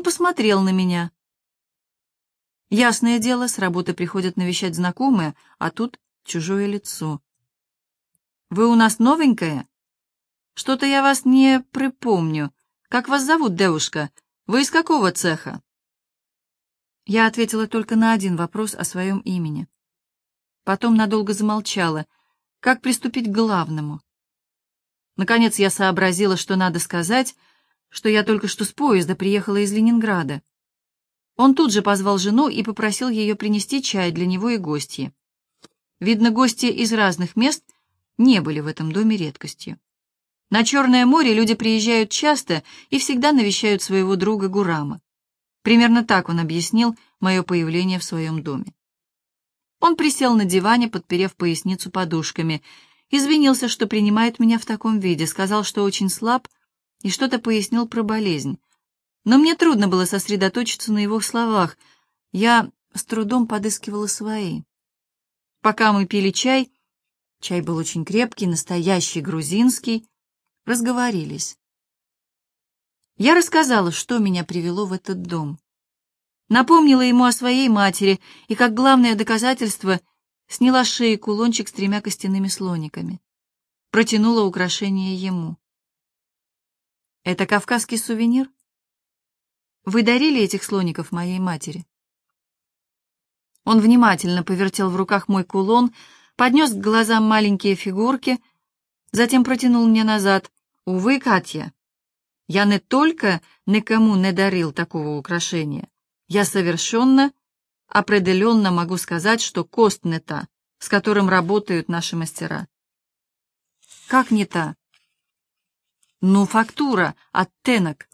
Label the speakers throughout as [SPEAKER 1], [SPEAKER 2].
[SPEAKER 1] Он посмотрел на меня. Ясное дело, с работы приходят навещать знакомые, а тут чужое лицо. «Вы у нас новенькая? Что-то я вас не припомню. Как вас зовут, девушка? Вы из какого цеха?» Я ответила только на один вопрос о своем имени. Потом надолго замолчала. Как приступить к главному? Наконец я сообразила, что надо сказать, что я только что с поезда приехала из Ленинграда. Он тут же позвал жену и попросил ее принести чай для него и гостья. Видно, гости из разных мест не были в этом доме редкостью. На Черное море люди приезжают часто и всегда навещают своего друга Гурама. Примерно так он объяснил мое появление в своем доме. Он присел на диване, подперев поясницу подушками, извинился, что принимает меня в таком виде, сказал, что очень слаб, и что-то пояснил про болезнь. Но мне трудно было сосредоточиться на его словах. Я с трудом подыскивала свои. Пока мы пили чай, чай был очень крепкий, настоящий грузинский, разговорились. Я рассказала, что меня привело в этот дом. Напомнила ему о своей матери и, как главное доказательство, сняла шеи кулончик с тремя костяными слониками. Протянула украшение ему. «Это кавказский сувенир? Вы дарили этих слоников моей матери?» Он внимательно повертел в руках мой кулон, поднес к глазам маленькие фигурки, затем протянул мне назад. «Увы, Катя, я не только никому не дарил такого украшения, я совершенно, определенно могу сказать, что кост не та, с которым работают наши мастера». «Как не та?» «Ну, фактура, оттенок.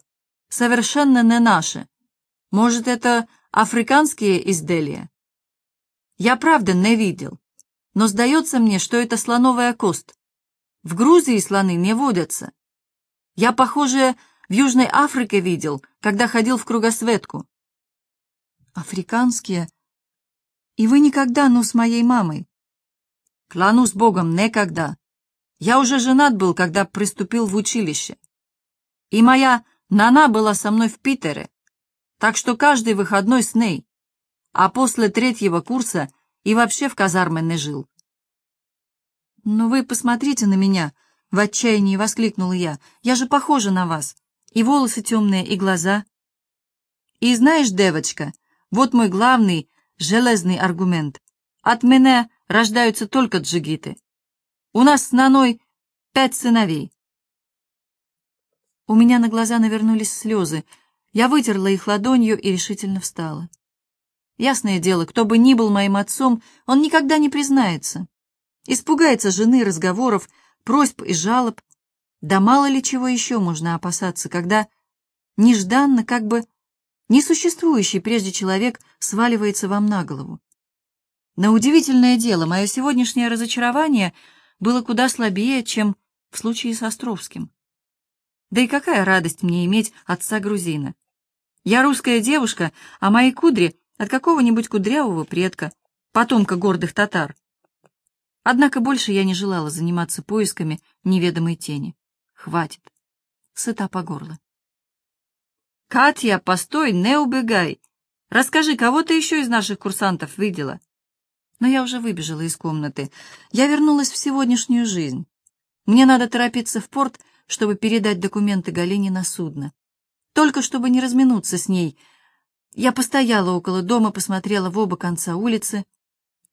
[SPEAKER 1] Совершенно не наши. Может, это африканские изделия?» Я правда не видел, но сдается мне, что это слоновая кость. В Грузии слоны не водятся. Я, похоже, в Южной Африке видел, когда ходил в кругосветку. Африканские? И вы никогда, ну, с моей мамой? Клянусь Богом, никогда. Я уже женат был, когда приступил в училище. И моя Нана была со мной в Питере, так что каждый выходной с ней а после третьего курса и вообще в казарме не жил. «Но вы посмотрите на меня!» — в отчаянии воскликнула я. «Я же похожа на вас. И волосы темные, и глаза». «И знаешь, девочка, вот мой главный железный аргумент. От меня рождаются только джигиты. У нас с Наной пять сыновей». У меня на глаза навернулись слезы. Я вытерла их ладонью и решительно встала. Ясное дело, кто бы ни был моим отцом, он никогда не признается. Испугается жены, разговоров, просьб и жалоб. Да мало ли чего еще можно опасаться, когда нежданно, как бы несуществующий прежде человек сваливается вам на голову. На удивительное дело, мое сегодняшнее разочарование было куда слабее, чем в случае с Островским. Да и какая радость мне иметь отца-грузина. Я русская девушка, а мои кудри от какого-нибудь кудрявого предка, потомка гордых татар. Однако больше я не желала заниматься поисками неведомой тени. Хватит. Сыта по горло. «Катя, постой, не убегай! Расскажи, кого ты еще из наших курсантов видела?» Но я уже выбежала из комнаты. Я вернулась в сегодняшнюю жизнь. Мне надо торопиться в порт, чтобы передать документы Галине на судно. Только чтобы не разминуться с ней — я постояла около дома, посмотрела в оба конца улицы.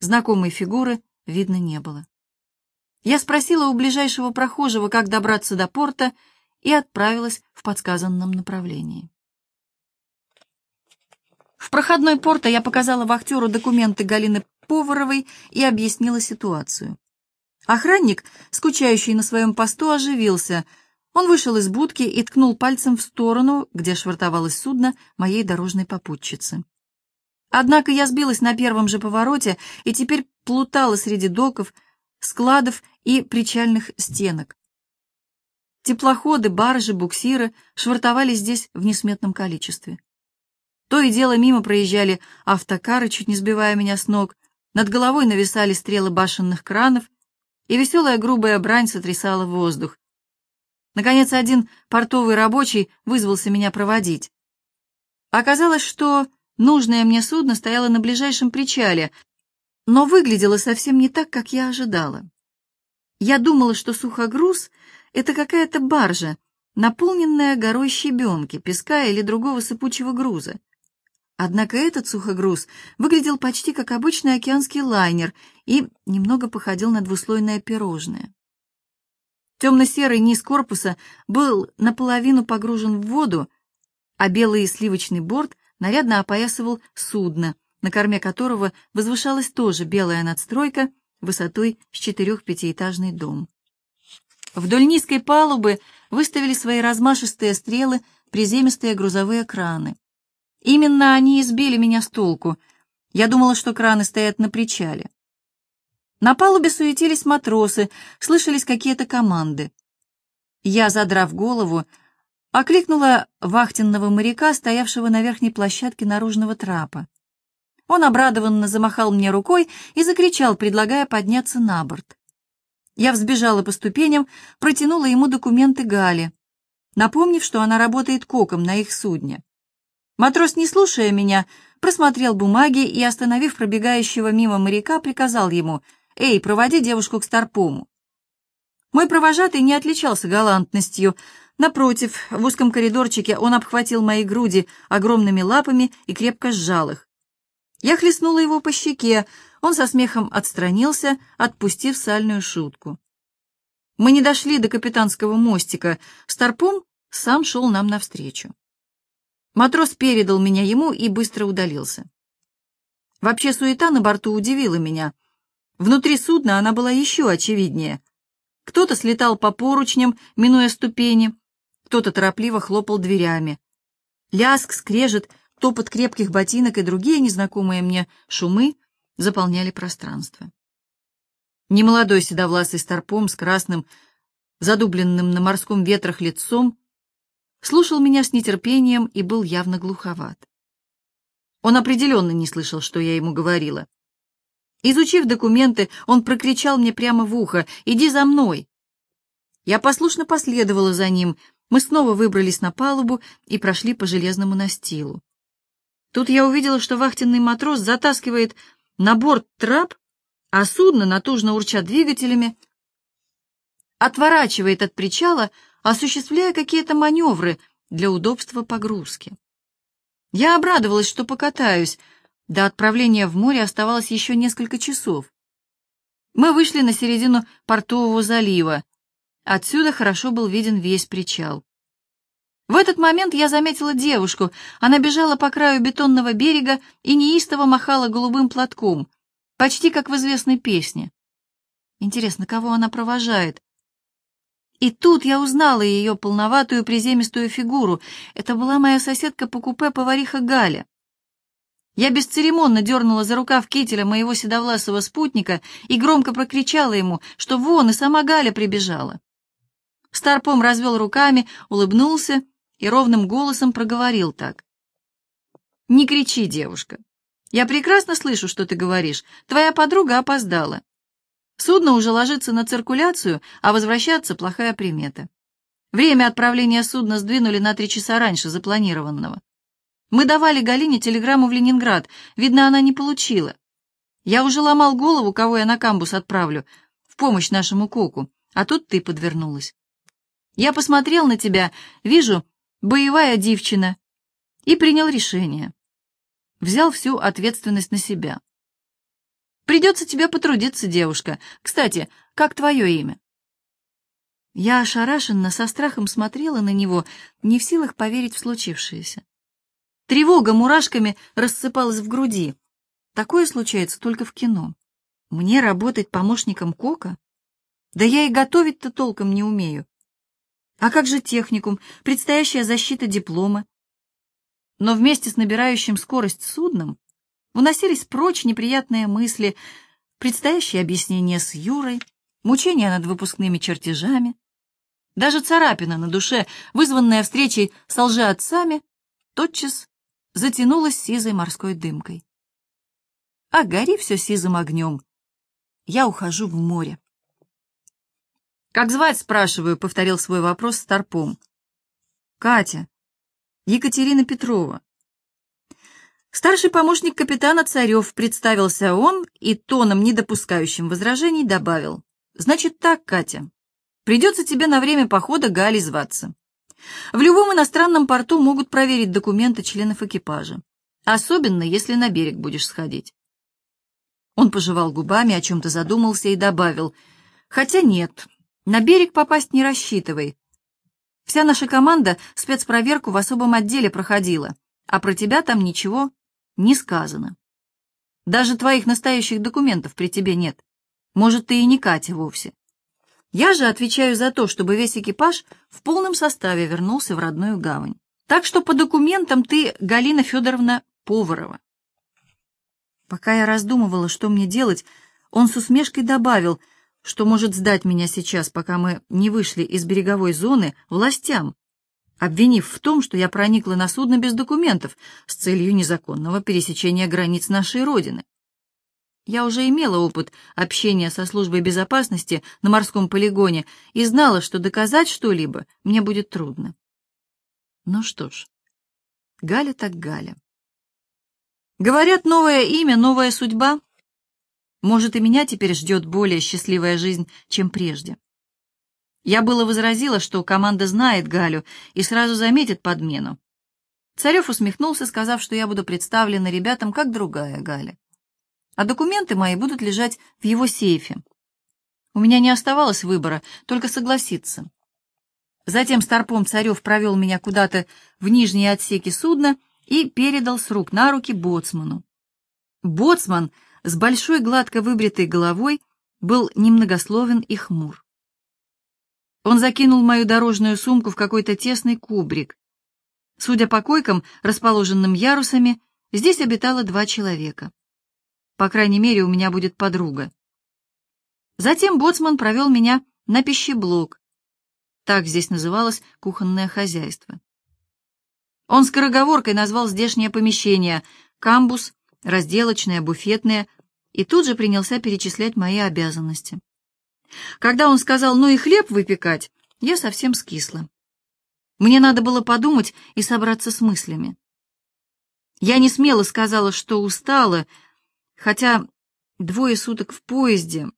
[SPEAKER 1] Знакомой фигуры видно не было. Я спросила у ближайшего прохожего, как добраться до порта, и отправилась в подсказанном направлении. В проходной порта я показала вахтеру документы Галины Поваровой и объяснила ситуацию. Охранник, скучающий на своем посту, оживился — он вышел из будки и ткнул пальцем в сторону, где швартовалось судно моей дорожной попутчицы. Однако я сбилась на первом же повороте и теперь плутала среди доков, складов и причальных стенок. Теплоходы, баржи, буксиры швартовались здесь в несметном количестве. То и дело мимо проезжали автокары, чуть не сбивая меня с ног, над головой нависали стрелы башенных кранов, и веселая грубая брань сотрясала воздух, Наконец, один портовый рабочий вызвался меня проводить. Оказалось, что нужное мне судно стояло на ближайшем причале, но выглядело совсем не так, как я ожидала. Я думала, что сухогруз — это какая-то баржа, наполненная горой щебенки, песка или другого сыпучего груза. Однако этот сухогруз выглядел почти как обычный океанский лайнер и немного походил на двуслойное пирожное. Темно-серый низ корпуса был наполовину погружен в воду, а белый сливочный борт нарядно опоясывал судно, на корме которого возвышалась тоже белая надстройка высотой с четырех-пятиэтажный дом. Вдоль низкой палубы выставили свои размашистые стрелы приземистые грузовые краны. Именно они избили меня с толку. Я думала, что краны стоят на причале. На палубе суетились матросы, слышались какие-то команды. Я, задрав голову, окликнула вахтенного моряка, стоявшего на верхней площадке наружного трапа. Он обрадованно замахал мне рукой и закричал, предлагая подняться на борт. Я взбежала по ступеням, протянула ему документы Гали, напомнив, что она работает коком на их судне. Матрос, не слушая меня, просмотрел бумаги и, остановив пробегающего мимо моряка, приказал ему «Эй, проводи девушку к Старпому». Мой провожатый не отличался галантностью. Напротив, в узком коридорчике он обхватил мои груди огромными лапами и крепко сжал их. Я хлестнула его по щеке, он со смехом отстранился, отпустив сальную шутку. Мы не дошли до капитанского мостика, Старпом сам шел нам навстречу. Матрос передал меня ему и быстро удалился. Вообще суета на борту удивила меня. Внутри судна она была еще очевиднее. Кто-то слетал по поручням, минуя ступени, кто-то торопливо хлопал дверями. Ляск, скрежет, топот крепких ботинок и другие незнакомые мне шумы заполняли пространство. Немолодой седовласый старпом с красным, задубленным на морском ветрах лицом, слушал меня с нетерпением и был явно глуховат. Он определенно не слышал, что я ему говорила. Изучив документы, он прокричал мне прямо в ухо «Иди за мной!». Я послушно последовала за ним, мы снова выбрались на палубу и прошли по железному настилу. Тут я увидела, что вахтенный матрос затаскивает на борт трап, а судно, натужно урча двигателями, отворачивает от причала, осуществляя какие-то маневры для удобства погрузки. Я обрадовалась, что покатаюсь. До отправления в море оставалось еще несколько часов. Мы вышли на середину портового залива. Отсюда хорошо был виден весь причал. В этот момент я заметила девушку. Она бежала по краю бетонного берега и неистово махала голубым платком, почти как в известной песне. Интересно, кого она провожает? И тут я узнала ее полноватую приземистую фигуру. Это была моя соседка по купе повариха Галя. Я бесцеремонно дернула за рукав кителя моего седовласого спутника и громко прокричала ему, что вон и сама Галя прибежала. Старпом развел руками, улыбнулся и ровным голосом проговорил так. «Не кричи, девушка. Я прекрасно слышу, что ты говоришь. Твоя подруга опоздала. Судно уже ложится на циркуляцию, а возвращаться — плохая примета. Время отправления судна сдвинули на три часа раньше запланированного. Мы давали Галине телеграмму в Ленинград, видно, она не получила. Я уже ломал голову, кого я на камбус отправлю, в помощь нашему коку, а тут ты подвернулась. Я посмотрел на тебя, вижу, боевая девчина, и принял решение. Взял всю ответственность на себя. Придется тебе потрудиться, девушка. Кстати, как твое имя?» Я ошарашенно, со страхом смотрела на него, не в силах поверить в случившееся. Тревога мурашками рассыпалась в груди. Такое случается только в кино. Мне работать помощником Кока? Да я и готовить-то толком не умею. А как же техникум, предстоящая защита диплома? Но вместе с набирающим скорость судном Уносились прочь неприятные мысли, предстоящее объяснение с Юрой, мучения над выпускными чертежами. Даже царапина на душе, вызванная встречей с лжеотцами, тотчас затянулась сизой морской дымкой. А гори все сизым огнем. Я ухожу в море. «Как звать?» — спрашиваю, — повторил свой вопрос Старпом. «Катя. Екатерина Петрова. Старший помощник капитана Царев представился он и тоном, не допускающим возражений, добавил. «Значит так, Катя, придется тебе на время похода Галей зваться. В любом иностранном порту могут проверить документы членов экипажа, особенно если на берег будешь сходить». Он пожевал губами, о чем-то задумался и добавил. «Хотя нет, на берег попасть не рассчитывай. Вся наша команда спецпроверку в особом отделе проходила, а про тебя там ничего не сказано. Даже твоих настоящих документов при тебе нет. Может, ты и не Катя вовсе. Я же отвечаю за то, чтобы весь экипаж в полном составе вернулся в родную гавань. Так что по документам ты Галина Федоровна Поварова. Пока я раздумывала, что мне делать, он с усмешкой добавил, что может сдать меня сейчас, пока мы не вышли из береговой зоны, властям, обвинив в том, что я проникла на судно без документов с целью незаконного пересечения границ нашей Родины. Я уже имела опыт общения со службой безопасности на морском полигоне и знала, что доказать что-либо мне будет трудно. Ну что ж, Галя так Галя. Говорят, новое имя, новая судьба. Может, и меня теперь ждет более счастливая жизнь, чем прежде. Я было возразила, что команда знает Галю и сразу заметит подмену. Царев усмехнулся, сказав, что я буду представлена ребятам как другая Галя. А документы мои будут лежать в его сейфе. У меня не оставалось выбора, только согласиться. Затем Старпом Царев провел меня куда-то в нижние отсеки судна и передал с рук на руки боцману. Боцман с большой гладко выбритой головой был немногословен и хмур. Он закинул мою дорожную сумку в какой-то тесный кубрик. Судя по койкам, расположенным ярусами, здесь обитало два человека. По крайней мере, у меня будет подруга. Затем боцман провел меня на пищеблок. Так здесь называлось кухонное хозяйство. Он скороговоркой назвал здешнее помещение камбус, разделочное, буфетное, и тут же принялся перечислять мои обязанности. Когда он сказал «ну и хлеб выпекать», я совсем скисла. Мне надо было подумать и собраться с мыслями. Я не смело сказала, что устала, хотя двое суток в поезде.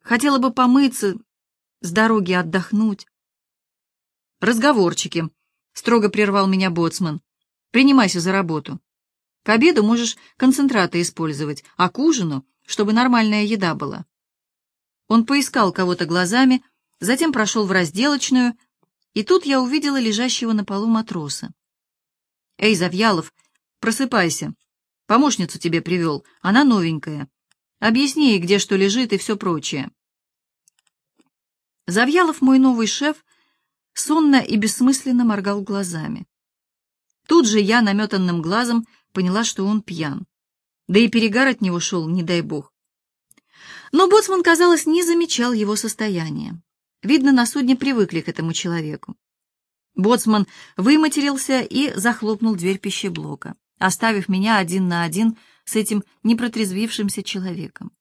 [SPEAKER 1] Хотела бы помыться, с дороги отдохнуть. «Разговорчики», — строго прервал меня боцман. «Принимайся за работу. К обеду можешь концентраты использовать, а к ужину, чтобы нормальная еда была. Он поискал кого-то глазами, затем прошел в разделочную, и тут я увидела лежащего на полу матроса. «Эй, Завьялов, просыпайся. Помощницу тебе привел, она новенькая. Объясни ей, где что лежит и все прочее». Завьялов, мой новый шеф, сонно и бессмысленно моргал глазами. Тут же я наметанным глазом поняла, что он пьян. Да и перегар от него шел, не дай бог. Но боцман, казалось, не замечал его состояния. Видно, на судне привыкли к этому человеку. Боцман выматерился и захлопнул дверь пищеблока, оставив меня один на один с этим непротрезвившимся человеком.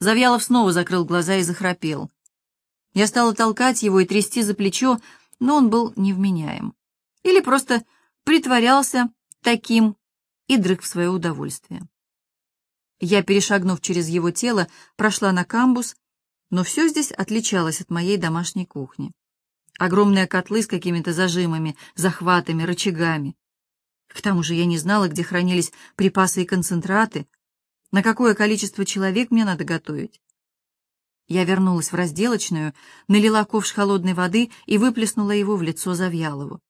[SPEAKER 1] Завьялов снова закрыл глаза и захрапел. Я стала толкать его и трясти за плечо, но он был невменяем. Или просто притворялся таким и дрых в свое удовольствие. Я, перешагнув через его тело, прошла на камбус, но все здесь отличалось от моей домашней кухни. Огромные котлы с какими-то зажимами, захватами, рычагами. К тому же я не знала, где хранились припасы и концентраты, на какое количество человек мне надо готовить. Я вернулась в разделочную, налила ковш холодной воды и выплеснула его в лицо Завьялову.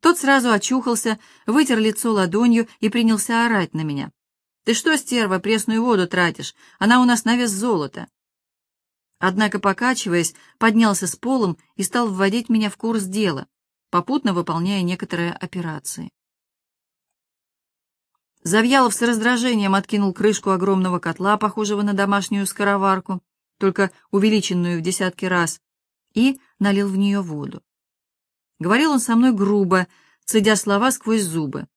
[SPEAKER 1] Тот сразу очухался, вытер лицо ладонью и принялся орать на меня. Ты что, стерва, пресную воду тратишь? Она у нас на вес золота. Однако, покачиваясь, поднялся с полом и стал вводить меня в курс дела, попутно выполняя некоторые операции. Завьялов с раздражением откинул крышку огромного котла, похожего на домашнюю скороварку, только увеличенную в десятки раз, и налил в нее воду. Говорил он со мной грубо, цедя слова сквозь зубы.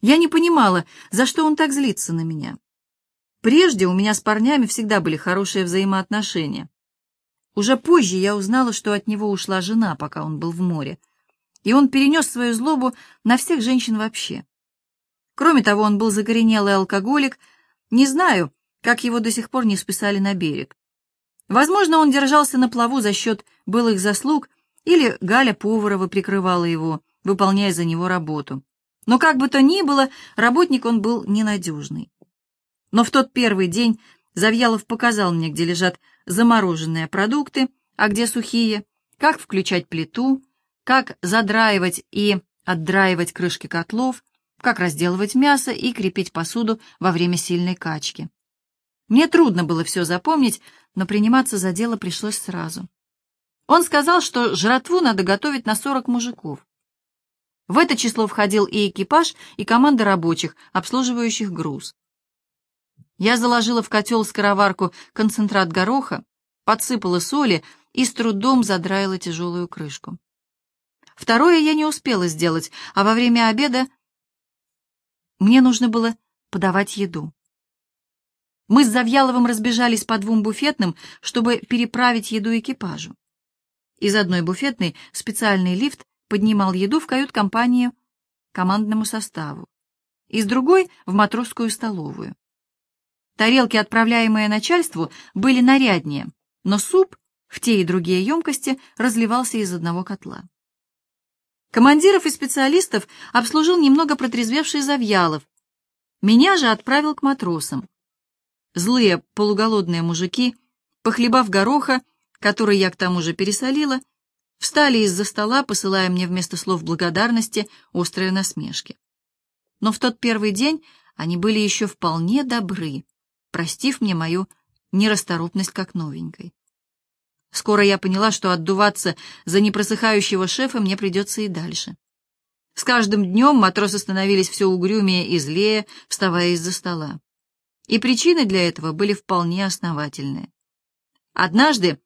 [SPEAKER 1] Я не понимала, за что он так злится на меня. Прежде у меня с парнями всегда были хорошие взаимоотношения. Уже позже я узнала, что от него ушла жена, пока он был в море, и он перенес свою злобу на всех женщин вообще. Кроме того, он был закоренелый алкоголик. Не знаю, как его до сих пор не списали на берег. Возможно, он держался на плаву за счет былых заслуг, или Галя Поварова прикрывала его, выполняя за него работу. Но как бы то ни было, работник он был ненадежный. Но в тот первый день Завьялов показал мне, где лежат замороженные продукты, а где сухие, как включать плиту, как задраивать и отдраивать крышки котлов, как разделывать мясо и крепить посуду во время сильной качки. Мне трудно было все запомнить, но приниматься за дело пришлось сразу. Он сказал, что жратву надо готовить на 40 мужиков. В это число входил и экипаж, и команда рабочих, обслуживающих груз. Я заложила в котел скороварку концентрат гороха, подсыпала соли и с трудом задраила тяжелую крышку. Второе я не успела сделать, а во время обеда мне нужно было подавать еду. Мы с Завьяловым разбежались по двум буфетным, чтобы переправить еду экипажу. Из одной буфетной специальный лифт поднимал еду в кают-компанию командному составу, из другой — в матросскую столовую. Тарелки, отправляемые начальству, были наряднее, но суп в те и другие емкости разливался из одного котла. Командиров и специалистов обслужил немного протрезвевший Завьялов. Меня же отправил к матросам. Злые полуголодные мужики, похлебав гороха, который я к тому же пересолила, встали из-за стола, посылая мне вместо слов благодарности острые насмешки. Но в тот первый день они были еще вполне добры, простив мне мою нерасторопность как новенькой. Скоро я поняла, что отдуваться за непросыхающего шефа мне придется и дальше. С каждым днем матросы становились все угрюмее и злее, вставая из-за стола. И причины для этого были вполне основательные. Однажды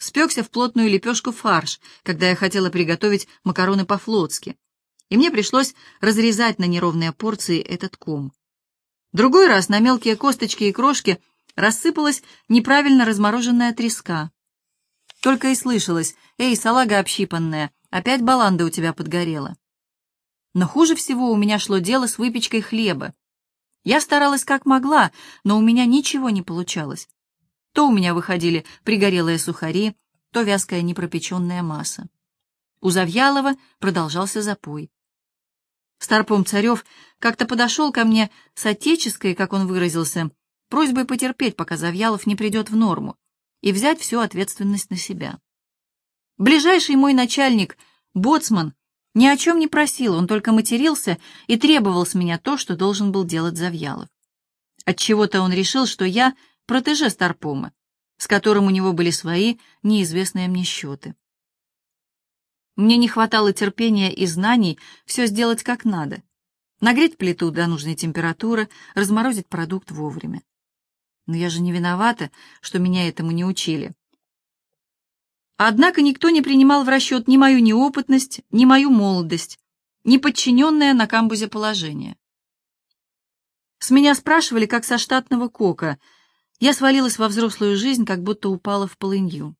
[SPEAKER 1] спекся в плотную лепешку фарш, когда я хотела приготовить макароны по-флотски, и мне пришлось разрезать на неровные порции этот ком. Другой раз на мелкие косточки и крошки рассыпалась неправильно размороженная треска. Только и слышалось, «Эй, салага общипанная, опять баланда у тебя подгорела». Но хуже всего у меня шло дело с выпечкой хлеба. Я старалась как могла, но у меня ничего не получалось. То у меня выходили пригорелые сухари, то вязкая непропеченная масса. У Завьялова продолжался запой. Старпом Царев как-то подошел ко мне с отеческой, как он выразился, просьбой потерпеть, пока Завьялов не придет в норму, и взять всю ответственность на себя. Ближайший мой начальник, боцман, ни о чем не просил, он только матерился и требовал с меня то, что должен был делать Завьялов. Отчего-то он решил, что я протеже Старпома, с которым у него были свои неизвестные мне счеты. Мне не хватало терпения и знаний все сделать как надо. Нагреть плиту до нужной температуры, разморозить продукт вовремя. Но я же не виновата, что меня этому не учили. Однако никто не принимал в расчет ни мою неопытность, ни мою молодость, ни подчиненное на камбузе положение. С меня спрашивали, как со штатного кока. Я свалилась во взрослую жизнь, как будто упала в полынью.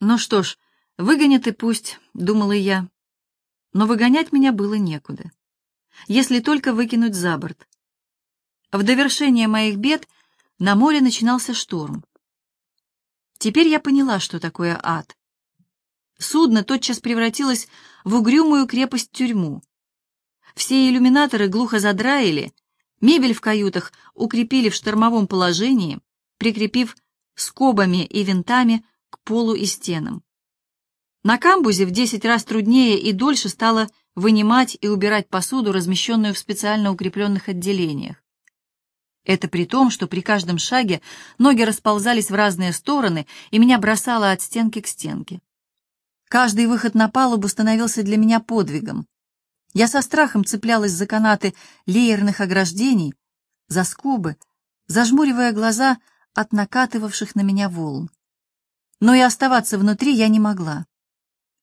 [SPEAKER 1] Ну что ж, выгонят и пусть, думала я. Но выгонять меня было некуда. Если только выкинуть за борт. В довершение моих бед на море начинался шторм. Теперь я поняла, что такое ад. Судно тотчас превратилось в угрюмую крепость-тюрьму. Все иллюминаторы глухо задраили, мебель в каютах укрепили в штормовом положении, прикрепив скобами и винтами к полу и стенам. На камбузе в десять раз труднее и дольше стало вынимать и убирать посуду, размещенную в специально укрепленных отделениях. Это при том, что при каждом шаге ноги расползались в разные стороны, и меня бросало от стенки к стенке. Каждый выход на палубу становился для меня подвигом. Я со страхом цеплялась за канаты леерных ограждений, за скобы, зажмуривая глаза от накатывавших на меня волн. Но и оставаться внутри я не могла.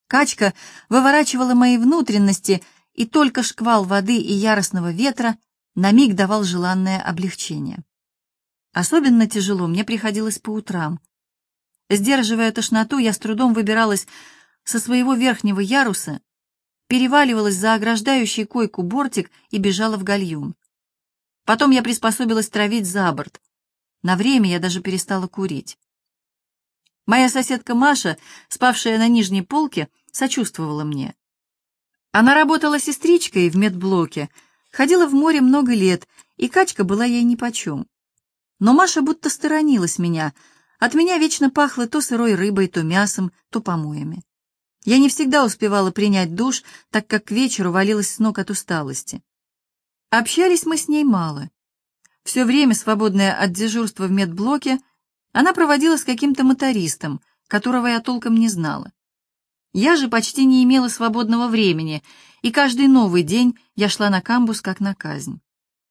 [SPEAKER 1] Качка выворачивала мои внутренности, и только шквал воды и яростного ветра — на миг давал желанное облегчение. Особенно тяжело мне приходилось по утрам. Сдерживая тошноту, я с трудом выбиралась со своего верхнего яруса, переваливалась за ограждающий койку бортик и бежала в гальюн. Потом я приспособилась травить за борт. На время я даже перестала курить. Моя соседка Маша, спавшая на нижней полке, сочувствовала мне. Она работала сестричкой в медблоке, ходила в море много лет, и качка была ей нипочем. Но Маша будто сторонилась меня. От меня вечно пахло то сырой рыбой, то мясом, то помоями. Я не всегда успевала принять душ, так как к вечеру валилась с ног от усталости. Общались мы с ней мало. Все время, свободное от дежурства в медблоке, она проводила с каким-то мотористом, которого я толком не знала. Я же почти не имела свободного времени, и каждый новый день я шла на камбус как на казнь.